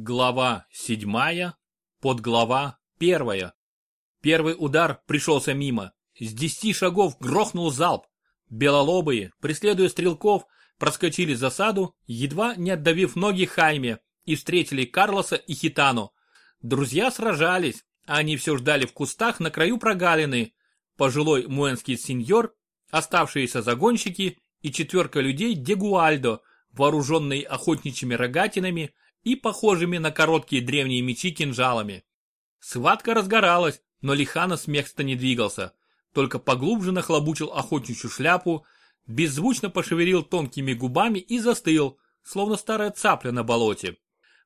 Глава седьмая, подглава первая. Первый удар пришелся мимо. С десяти шагов грохнул залп. Белолобые, преследуя стрелков, проскочили засаду, едва не отдавив ноги Хайме, и встретили Карлоса и Хитану. Друзья сражались, а они все ждали в кустах на краю прогалины. Пожилой муэнский сеньор, оставшиеся загонщики и четверка людей Дегуальдо, вооруженные охотничьими рогатинами, и похожими на короткие древние мечи кинжалами. Схватка разгоралась, но Лихана с места не двигался, только поглубже нахлобучил охотничью шляпу, беззвучно пошевелил тонкими губами и застыл, словно старая цапля на болоте.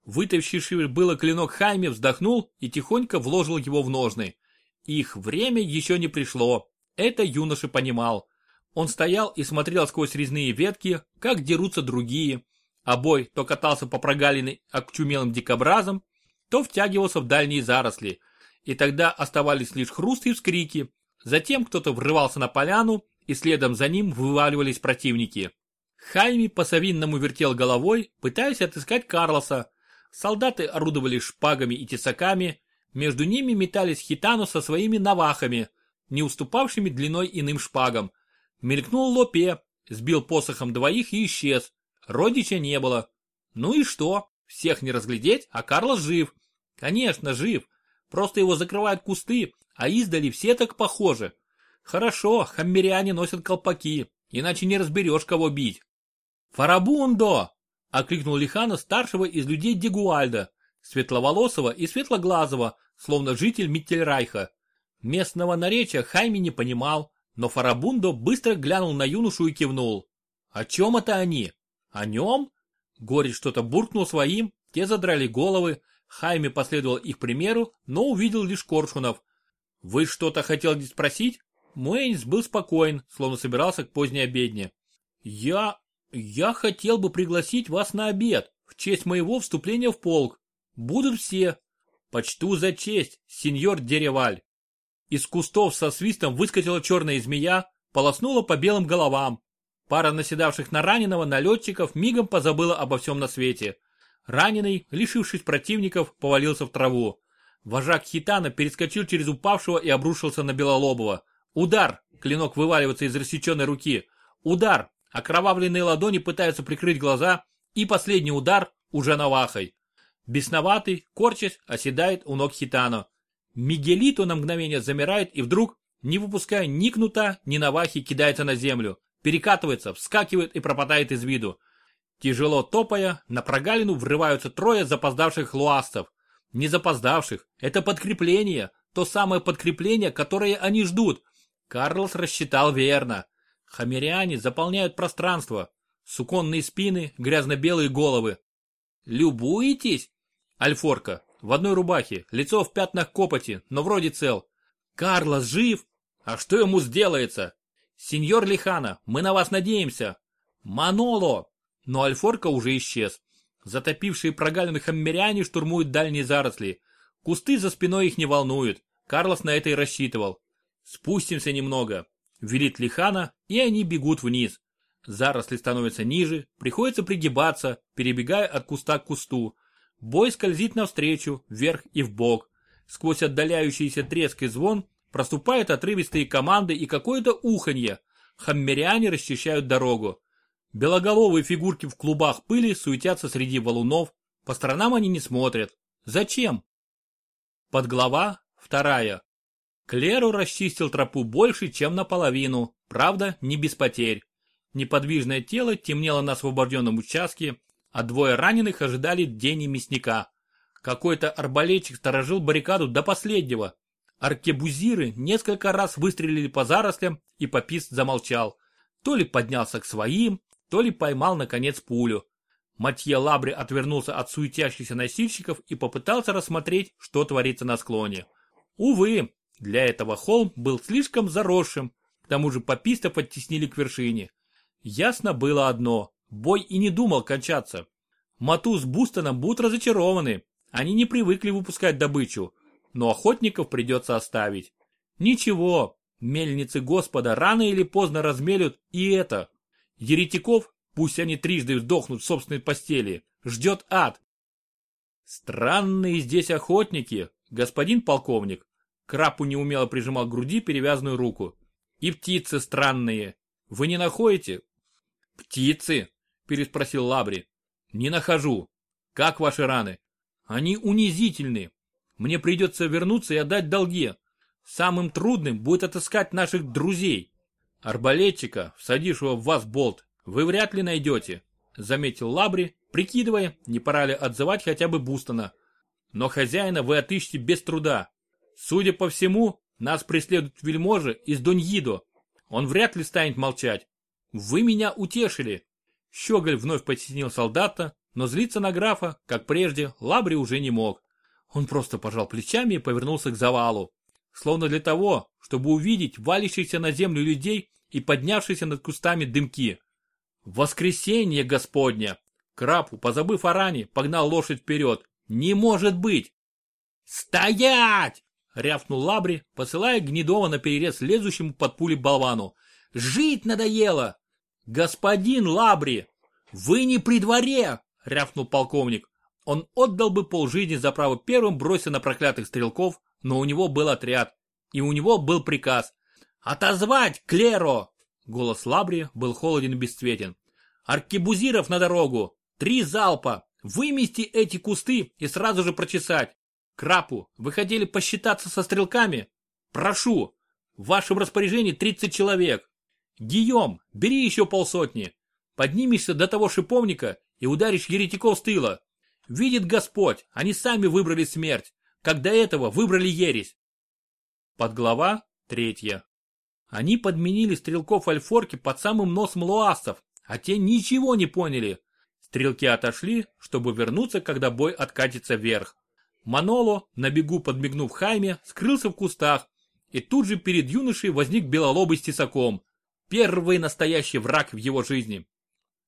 Вытащивший было клинок Хайме вздохнул и тихонько вложил его в ножны. Их время еще не пришло, это юноша понимал. Он стоял и смотрел сквозь резные ветки, как дерутся другие, а бой то катался по прогалине окчумелым дикобразом, то втягивался в дальние заросли, и тогда оставались лишь хруст и вскрики. Затем кто-то врывался на поляну, и следом за ним вываливались противники. Хайми по-совинному вертел головой, пытаясь отыскать Карлоса. Солдаты орудовали шпагами и тесаками, между ними метались хитану со своими навахами, не уступавшими длиной иным шпагам. Мелькнул Лопе, сбил посохом двоих и исчез, Родича не было. Ну и что? Всех не разглядеть, а Карлос жив. Конечно, жив. Просто его закрывают кусты, а издали все так похожи. Хорошо, хаммеряне носят колпаки, иначе не разберешь, кого бить. «Фарабундо!» — окликнул Лихана старшего из людей Дегуальда, светловолосого и светлоглазого, словно житель Миттельрайха. Местного наречия Хайми не понимал, но Фарабундо быстро глянул на юношу и кивнул. «О чем это они?» О нем? Горец что-то буркнул своим, те задрали головы, Хайме последовал их примеру, но увидел лишь Коршунов. «Вы что-то хотели спросить?» Муэнис был спокоен, словно собирался к поздней обедне. «Я... я хотел бы пригласить вас на обед в честь моего вступления в полк. Будут все. Почту за честь, сеньор Дереваль». Из кустов со свистом выскочила черная змея, полоснула по белым головам, Пара наседавших на раненого налетчиков мигом позабыла обо всем на свете. Раненый, лишившись противников, повалился в траву. Вожак Хитана перескочил через упавшего и обрушился на Белолобова. Удар! Клинок вываливается из рассеченной руки. Удар! Окровавленные ладони пытаются прикрыть глаза. И последний удар уже навахой. Бесноватый, корчась, оседает у ног Хитана. Мигелито на мгновение замирает и вдруг, не выпуская ни кнута, ни навахи, кидается на землю перекатывается, вскакивает и пропадает из виду. Тяжело топая, на прогалину врываются трое запоздавших луастов. Не запоздавших, это подкрепление, то самое подкрепление, которое они ждут. Карлос рассчитал верно. Хамериане заполняют пространство. Суконные спины, грязно-белые головы. Любуетесь? Альфорка, в одной рубахе, лицо в пятнах копоти, но вроде цел. Карлос жив? А что ему сделается? «Сеньор Лихана, мы на вас надеемся!» «Маноло!» Но Альфорка уже исчез. Затопившие прогалины хаммеряне штурмуют дальние заросли. Кусты за спиной их не волнуют. Карлос на это и рассчитывал. «Спустимся немного», — велит Лихана, и они бегут вниз. Заросли становятся ниже, приходится пригибаться, перебегая от куста к кусту. Бой скользит навстречу, вверх и вбок. Сквозь отдаляющийся треск и звон Проступают отрывистые команды и какое-то уханье. Хаммеряне расчищают дорогу. Белоголовые фигурки в клубах пыли суетятся среди валунов. По сторонам они не смотрят. Зачем? Подглава вторая. Клеру расчистил тропу больше, чем наполовину. Правда, не без потерь. Неподвижное тело темнело на освобожденном участке, а двое раненых ожидали день мясника. Какой-то арбалетчик сторожил баррикаду до последнего, Аркебузиры несколько раз выстрелили по зарослям, и попист замолчал. То ли поднялся к своим, то ли поймал, наконец, пулю. Матье Лабри отвернулся от суетящихся носильщиков и попытался рассмотреть, что творится на склоне. Увы, для этого холм был слишком заросшим, к тому же попистов оттеснили к вершине. Ясно было одно, бой и не думал кончаться. Мату с Бустоном будут разочарованы, они не привыкли выпускать добычу, но охотников придется оставить. Ничего, мельницы Господа рано или поздно размелют и это. Еретиков, пусть они трижды вдохнут в собственной постели, ждет ад. Странные здесь охотники, господин полковник. Крапу неумело прижимал к груди перевязанную руку. И птицы странные. Вы не находите? Птицы? Переспросил Лабри. Не нахожу. Как ваши раны? Они унизительны. Мне придется вернуться и отдать долги. Самым трудным будет отыскать наших друзей. Арбалетчика, всадившего в вас болт, вы вряд ли найдете, заметил Лабри, прикидывая, не пора ли отзывать хотя бы Бустона. Но хозяина вы отыщете без труда. Судя по всему, нас преследует вельможа из Доньидо. Он вряд ли станет молчать. Вы меня утешили. Щеголь вновь потеснил солдата, но злиться на графа, как прежде, Лабри уже не мог. Он просто пожал плечами и повернулся к завалу. Словно для того, чтобы увидеть валящихся на землю людей и поднявшиеся над кустами дымки. Воскресенье Господня! Крапу, позабыв о ране, погнал лошадь вперед. Не может быть! «Стоять!» — рявкнул Лабри, посылая Гнедова на перерез лезущему под пули болвану. «Жить надоело!» «Господин Лабри! Вы не при дворе!» — рявкнул полковник. Он отдал бы полжизни за право первым броситься на проклятых стрелков, но у него был отряд, и у него был приказ. «Отозвать Клеро!» Голос Лабри был холоден и бесцветен. «Аркебузиров на дорогу! Три залпа! Вымести эти кусты и сразу же прочесать! Крапу, вы хотели посчитаться со стрелками? Прошу! В вашем распоряжении 30 человек! Гийом, бери еще полсотни! Поднимешься до того шиповника и ударишь еретиков с тыла! Видит Господь, они сами выбрали смерть, как до этого выбрали ересь. Подглава третья. Они подменили стрелков Альфорки под самым носом луасов, а те ничего не поняли. Стрелки отошли, чтобы вернуться, когда бой откатится вверх. Маноло, на бегу подмигнув Хайме, скрылся в кустах, и тут же перед юношей возник белолобый с тесаком. Первый настоящий враг в его жизни.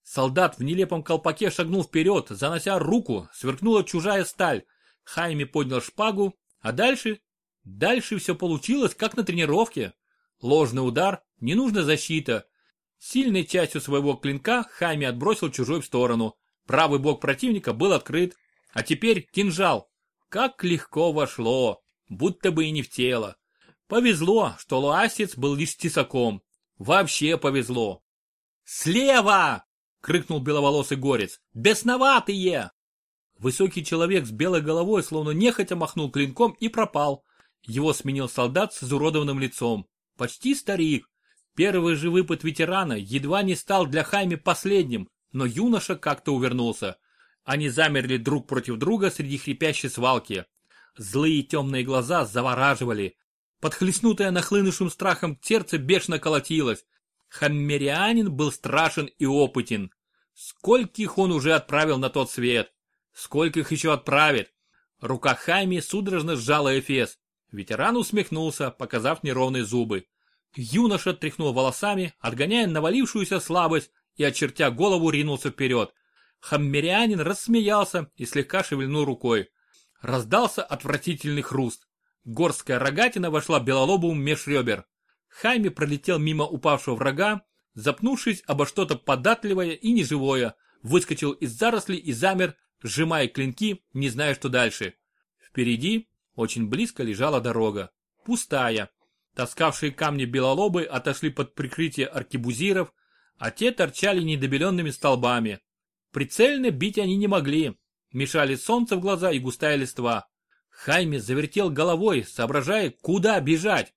Солдат в нелепом колпаке шагнул вперед, занося руку, сверкнула чужая сталь. Хайми поднял шпагу, а дальше... Дальше все получилось, как на тренировке. Ложный удар, ненужная защита. Сильной частью своего клинка Хайми отбросил чужой в сторону. Правый бок противника был открыт. А теперь кинжал. Как легко вошло, будто бы и не в тело. Повезло, что луасец был лишь тесаком. Вообще повезло. «Слева!» Крикнул беловолосый горец. «Бесноватые!» Высокий человек с белой головой словно нехотя махнул клинком и пропал. Его сменил солдат с изуродованным лицом. Почти старик. Первый же выпад ветерана едва не стал для Хайми последним, но юноша как-то увернулся. Они замерли друг против друга среди хрипящей свалки. Злые темные глаза завораживали. Подхлестнутое нахлынувшим страхом сердце бешено колотилось. Хаммерианин был страшен и опытен. Скольких он уже отправил на тот свет? Скольких еще отправит? Рука Хайми судорожно сжала Эфес. Ветеран усмехнулся, показав неровные зубы. Юноша тряхнул волосами, отгоняя навалившуюся слабость и, очертя голову, ринулся вперед. Хаммерианин рассмеялся и слегка шевельнул рукой. Раздался отвратительный хруст. Горская рогатина вошла белолобу меж ребер. Хайми пролетел мимо упавшего врага, запнувшись обо что-то податливое и неживое, выскочил из зарослей и замер, сжимая клинки, не зная, что дальше. Впереди, очень близко лежала дорога, пустая. Таскавшие камни белолобы отошли под прикрытие аркебузиров, а те торчали недобеленными столбами. Прицельно бить они не могли, мешали солнце в глаза и густая листва. Хайме завертел головой, соображая, куда бежать.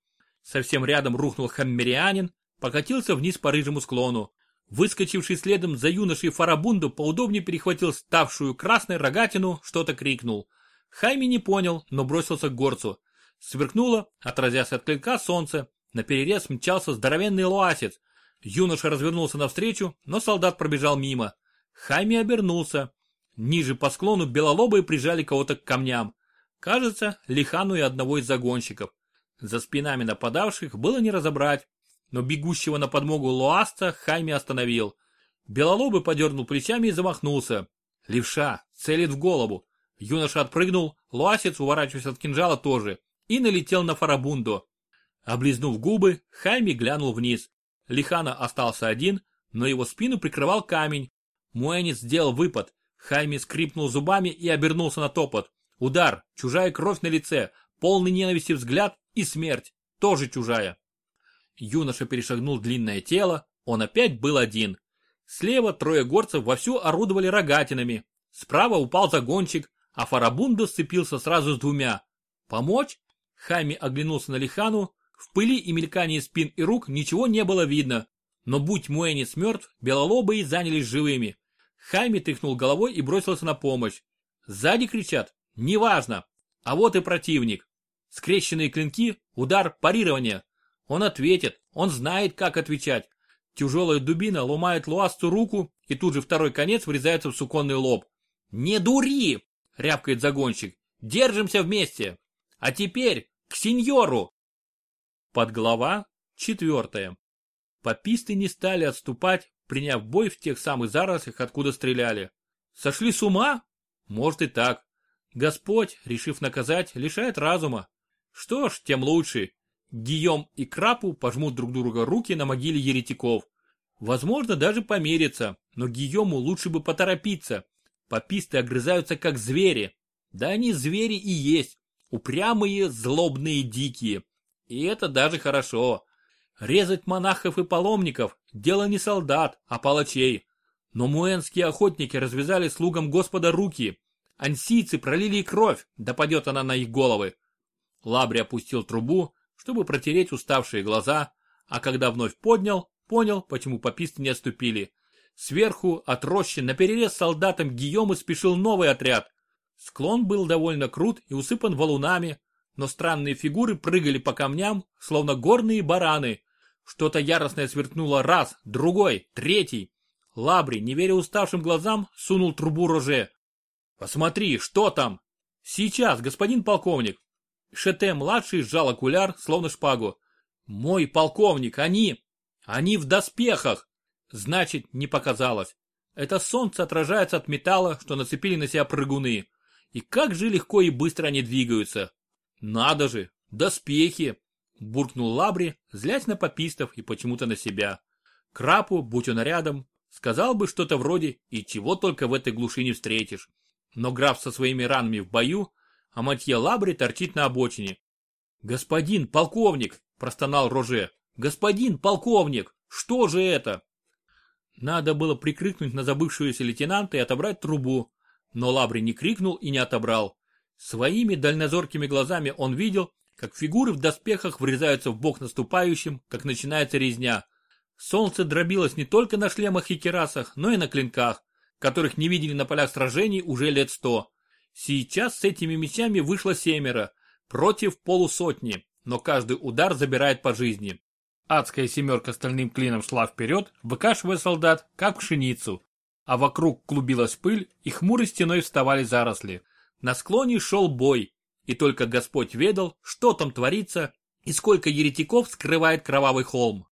Совсем рядом рухнул хаммерианин, покатился вниз по рыжему склону. Выскочивший следом за юношей Фарабунду поудобнее перехватил ставшую красной рогатину, что-то крикнул. Хайми не понял, но бросился к горцу. Сверкнуло, отразясь от клинка солнце. На перерез мчался здоровенный луасец. Юноша развернулся навстречу, но солдат пробежал мимо. Хайми обернулся. Ниже по склону белолобые прижали кого-то к камням. Кажется, лихану и одного из загонщиков. За спинами нападавших было не разобрать, но бегущего на подмогу Луаста Хайми остановил. Белолобый подернул плечами и замахнулся. Левша, целит в голову. Юноша отпрыгнул, Луасец, уворачиваясь от кинжала, тоже, и налетел на Фарабунду. Облизнув губы, Хайми глянул вниз. Лихана остался один, но его спину прикрывал камень. Муэнец сделал выпад. Хайми скрипнул зубами и обернулся на топот. Удар, чужая кровь на лице, полный ненависти взгляд и смерть, тоже чужая. Юноша перешагнул длинное тело, он опять был один. Слева трое горцев вовсю орудовали рогатинами. Справа упал загонщик, а Фарабунда сцепился сразу с двумя. Помочь? Хайми оглянулся на Лихану. В пыли и мелькании спин и рук ничего не было видно. Но будь Муэнис мертв, белолобые занялись живыми. Хайми тряхнул головой и бросился на помощь. Сзади кричат? Неважно. А вот и противник. Скрещенные клинки, удар, парирование. Он ответит, он знает, как отвечать. Тяжелая дубина ломает Луасту руку, и тут же второй конец врезается в суконный лоб. «Не дури!» — рявкает загонщик. «Держимся вместе! А теперь к сеньору!» Подглава четвертая. Пописты не стали отступать, приняв бой в тех самых зарослях, откуда стреляли. Сошли с ума? Может и так. Господь, решив наказать, лишает разума. Что ж, тем лучше. Гийом и Крапу пожмут друг друга руки на могиле еретиков. Возможно, даже помериться, но Гийому лучше бы поторопиться. Пописты огрызаются как звери. Да они звери и есть. Упрямые, злобные, дикие. И это даже хорошо. Резать монахов и паломников – дело не солдат, а палачей. Но муэнские охотники развязали слугам Господа руки. Ансийцы пролили кровь, да падет она на их головы. Лабри опустил трубу, чтобы протереть уставшие глаза, а когда вновь поднял, понял, почему пописты не отступили. Сверху, от рощи, наперерез солдатам Гийома спешил новый отряд. Склон был довольно крут и усыпан валунами, но странные фигуры прыгали по камням, словно горные бараны. Что-то яростное сверкнуло раз, другой, третий. Лабри, не веря уставшим глазам, сунул трубу роже. «Посмотри, что там?» «Сейчас, господин полковник!» Шете-младший сжал окуляр, словно шпагу. «Мой полковник, они! Они в доспехах!» Значит, не показалось. Это солнце отражается от металла, что нацепили на себя прыгуны. И как же легко и быстро они двигаются. Надо же, доспехи! Буркнул Лабри, злясь на попистов и почему-то на себя. Крапу, будь он рядом, сказал бы что-то вроде «И чего только в этой глуши не встретишь». Но граф со своими ранами в бою а Матье Лабри торчит на обочине. «Господин полковник!» – простонал Роже. «Господин полковник! Что же это?» Надо было прикрикнуть на забывшуюся лейтенанта и отобрать трубу. Но Лабри не крикнул и не отобрал. Своими дальнозоркими глазами он видел, как фигуры в доспехах врезаются в бок наступающим, как начинается резня. Солнце дробилось не только на шлемах и керасах, но и на клинках, которых не видели на полях сражений уже лет сто. Сейчас с этими мечами вышло семеро, против полусотни, но каждый удар забирает по жизни. Адская семерка стальным клином шла вперед, выкашивая солдат, как пшеницу. А вокруг клубилась пыль, и хмурой стеной вставали заросли. На склоне шел бой, и только Господь ведал, что там творится и сколько еретиков скрывает кровавый холм.